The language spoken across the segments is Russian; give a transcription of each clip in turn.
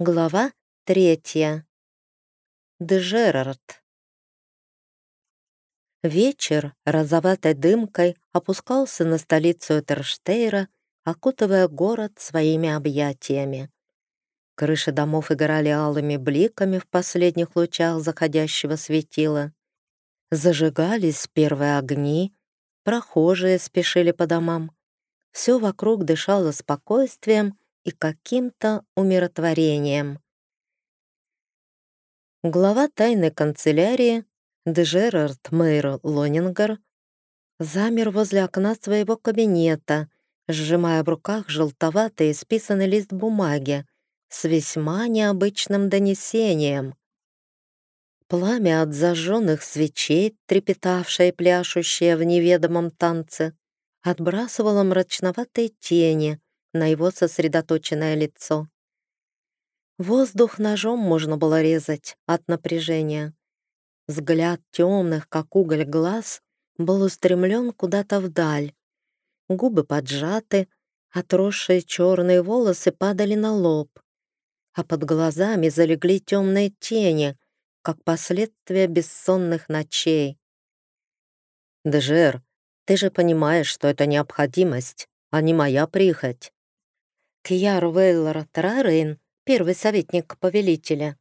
Глава третья. Дежерард. Вечер розоватой дымкой опускался на столицу Этерштейра, окутывая город своими объятиями. Крыши домов играли алыми бликами в последних лучах заходящего светила. Зажигались первые огни, прохожие спешили по домам. Все вокруг дышало спокойствием и каким-то умиротворением. Глава тайной канцелярии Дежерард Мейр Лонингер замер возле окна своего кабинета, сжимая в руках желтоватый исписанный лист бумаги с весьма необычным донесением. Пламя от зажженных свечей, трепетавшее и пляшущее в неведомом танце, отбрасывало мрачноватые тени на его сосредоточенное лицо. Воздух ножом можно было резать от напряжения. Взгляд темных, как уголь, глаз был устремлен куда-то вдаль. Губы поджаты, отросшие черные волосы падали на лоб, а под глазами залегли темные тени, как последствия бессонных ночей. «Дежер, ты же понимаешь, что это необходимость, а не моя прихоть. Кьяр Вейлор Трарейн, первый советник повелителя,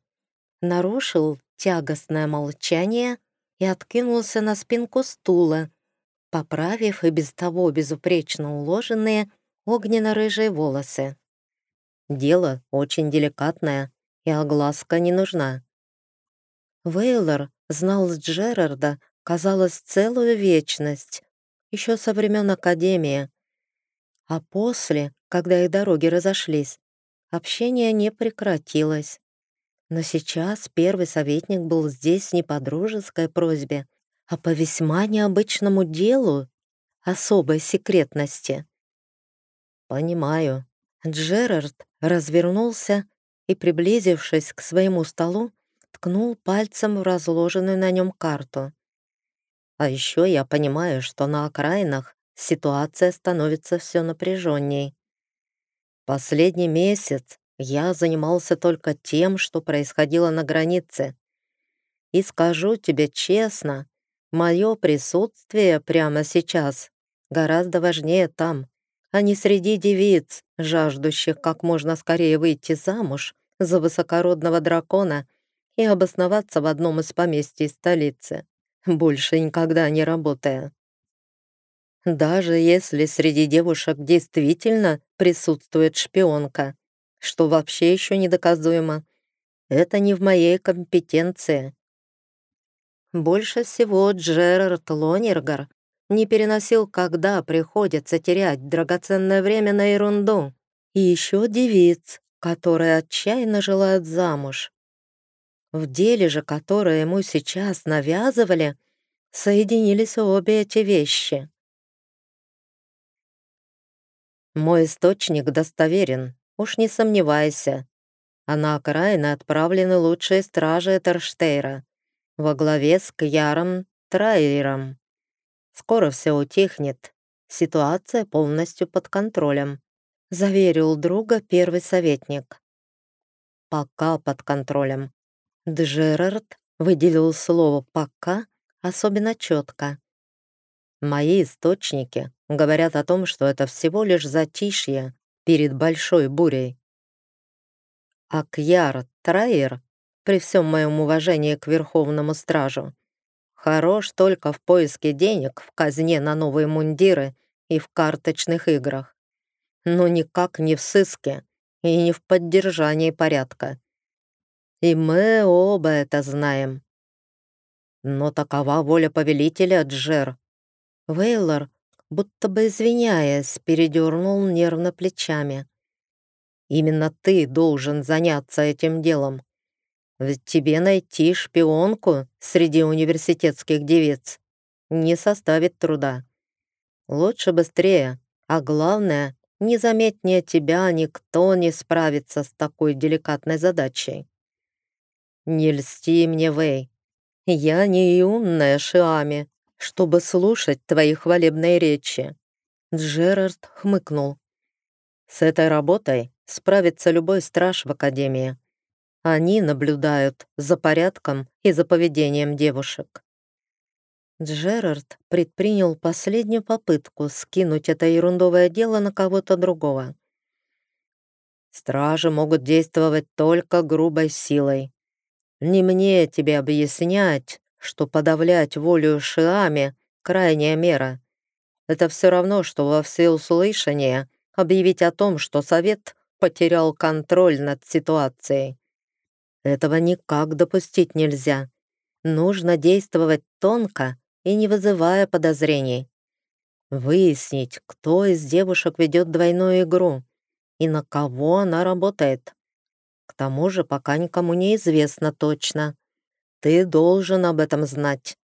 нарушил тягостное молчание и откинулся на спинку стула, поправив и без того безупречно уложенные огненно-рыжие волосы. Дело очень деликатное, и огласка не нужна. Вейлор знал Джерарда, казалось, целую вечность, еще со времен Академии, а после когда их дороги разошлись, общение не прекратилось. Но сейчас первый советник был здесь не по дружеской просьбе, а по весьма необычному делу особой секретности. «Понимаю». Джерард развернулся и, приблизившись к своему столу, ткнул пальцем в разложенную на нем карту. «А еще я понимаю, что на окраинах ситуация становится все напряженней. Последний месяц я занимался только тем, что происходило на границе. И скажу тебе честно, мое присутствие прямо сейчас гораздо важнее там, а не среди девиц, жаждущих как можно скорее выйти замуж за высокородного дракона и обосноваться в одном из поместий столицы, больше никогда не работая. Даже если среди девушек действительно присутствует шпионка, что вообще еще недоказуемо, это не в моей компетенции. Больше всего Джерард Лонергар не переносил, когда приходится терять драгоценное время на ерунду. И еще девиц, которые отчаянно желают замуж. В деле же, которое ему сейчас навязывали, соединились обе эти вещи. Мой источник достоверен, уж не сомневайся. А на окраины отправлены лучшие стражи Этерштейра во главе с Кьяром Трайером. Скоро все утихнет. Ситуация полностью под контролем», — заверил друга первый советник. «Пока под контролем». Джерард выделил слово «пока» особенно четко. Мои источники говорят о том, что это всего лишь затишье перед большой бурей. А Кьяр при всем моем уважении к Верховному Стражу, хорош только в поиске денег в казне на новые мундиры и в карточных играх, но никак не в сыске и не в поддержании порядка. И мы оба это знаем. Но такова воля повелителя Джер, Вейлор, будто бы извиняясь, передернул нервно плечами. «Именно ты должен заняться этим делом. Ведь тебе найти шпионку среди университетских девиц не составит труда. Лучше быстрее, а главное, незаметнее тебя никто не справится с такой деликатной задачей. Не льсти мне, Вэй. Я не юная Шиами, чтобы слушать твои хвалебные речи». Джерард хмыкнул. «С этой работой справится любой страж в Академии, Они наблюдают за порядком и за поведением девушек. Джерард предпринял последнюю попытку скинуть это ерундовое дело на кого-то другого. Стражи могут действовать только грубой силой. Не мне тебе объяснять, что подавлять волю Шиами — крайняя мера. Это все равно, что во всеуслышание объявить о том, что Совет потерял контроль над ситуацией. Этого никак допустить нельзя. Нужно действовать тонко и не вызывая подозрений. Выяснить, кто из девушек ведет двойную игру и на кого она работает. К тому же пока никому не известно точно. Ты должен об этом знать.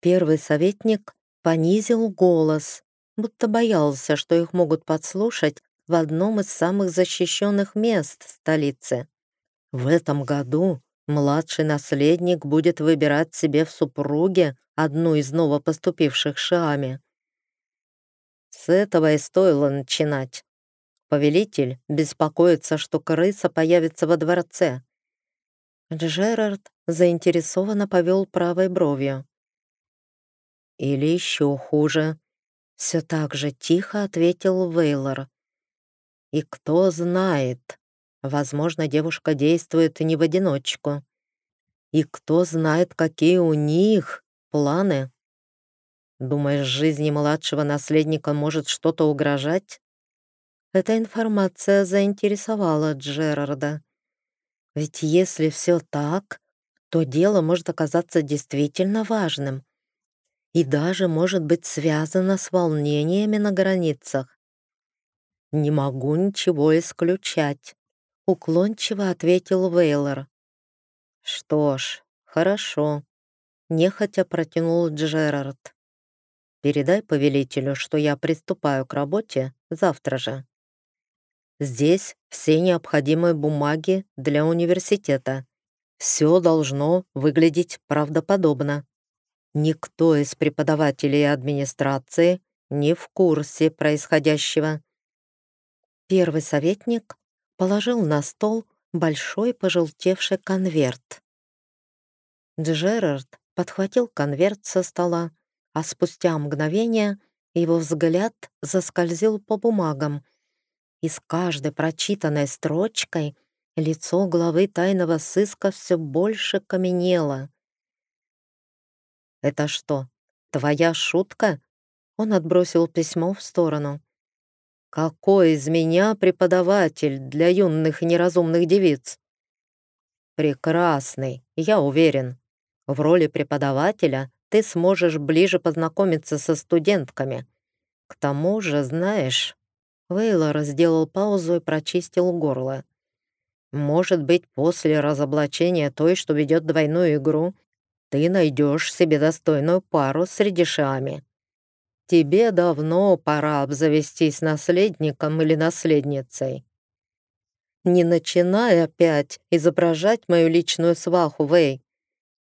Первый советник понизил голос, будто боялся, что их могут подслушать в одном из самых защищенных мест столицы. В этом году младший наследник будет выбирать себе в супруге одну из новопоступивших Шиами. С этого и стоило начинать. Повелитель беспокоится, что крыса появится во дворце. Джерард заинтересованно повел правой бровью. Или еще хуже. Все так же тихо ответил Вейлор. И кто знает, возможно, девушка действует не в одиночку. И кто знает, какие у них планы. Думаешь, жизни младшего наследника может что-то угрожать? Эта информация заинтересовала Джерарда. Ведь если все так, то дело может оказаться действительно важным и даже может быть связано с волнениями на границах. «Не могу ничего исключать», — уклончиво ответил Вейлор. «Что ж, хорошо», — нехотя протянул Джерард. «Передай повелителю, что я приступаю к работе завтра же». Здесь все необходимые бумаги для университета. Все должно выглядеть правдоподобно. Никто из преподавателей администрации не в курсе происходящего. Первый советник положил на стол большой пожелтевший конверт. Джерард подхватил конверт со стола, а спустя мгновение его взгляд заскользил по бумагам — и с каждой прочитанной строчкой лицо главы тайного сыска все больше каменело. «Это что, твоя шутка?» Он отбросил письмо в сторону. «Какой из меня преподаватель для юных неразумных девиц?» «Прекрасный, я уверен. В роли преподавателя ты сможешь ближе познакомиться со студентками. К тому же, знаешь, Вейлор сделал паузу и прочистил горло. «Может быть, после разоблачения той, что ведет двойную игру, ты найдешь себе достойную пару среди шами. Тебе давно пора обзавестись наследником или наследницей. Не начинай опять изображать мою личную сваху, Вей.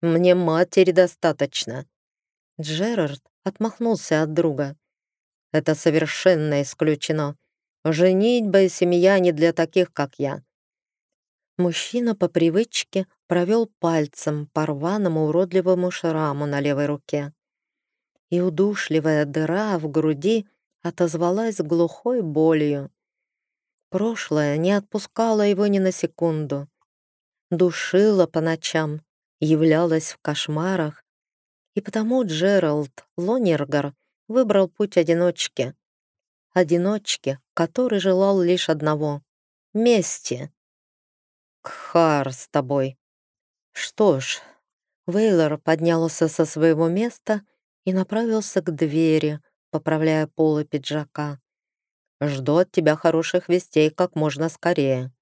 Мне матери достаточно». Джерард отмахнулся от друга. «Это совершенно исключено. Женитьба и семья не для таких, как я». Мужчина по привычке провел пальцем по рваному уродливому шраму на левой руке. И удушливая дыра в груди отозвалась глухой болью. Прошлое не отпускало его ни на секунду. Душило по ночам, являлось в кошмарах. И потому Джеральд Лонергар выбрал путь одиночки, одиночке, который желал лишь одного — мести. «Кхар с тобой». Что ж, Вейлор поднялся со своего места и направился к двери, поправляя полы пиджака. «Жду от тебя хороших вестей как можно скорее».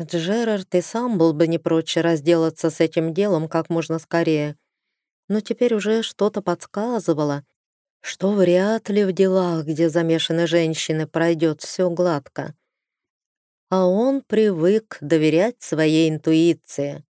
Джерард и сам был бы не прочь разделаться с этим делом как можно скорее, но теперь уже что-то подсказывало, что вряд ли в делах, где замешаны женщины, пройдет все гладко. А он привык доверять своей интуиции.